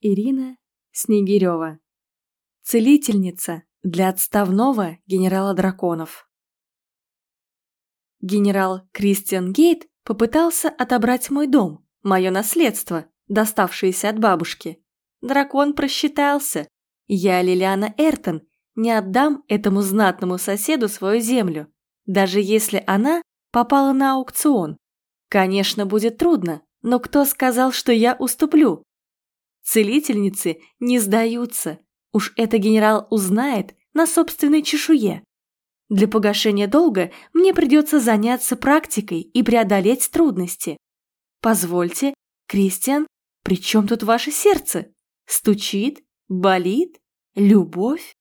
Ирина Снегирева. Целительница для отставного генерала драконов. Генерал Кристиан Гейт попытался отобрать мой дом, мое наследство, доставшееся от бабушки. Дракон просчитался. Я, Лилиана Эртон, не отдам этому знатному соседу свою землю, даже если она попала на аукцион. Конечно, будет трудно, но кто сказал, что я уступлю? Целительницы не сдаются. Уж это генерал узнает на собственной чешуе. Для погашения долга мне придется заняться практикой и преодолеть трудности. Позвольте, Кристиан, при чем тут ваше сердце? Стучит? Болит? Любовь?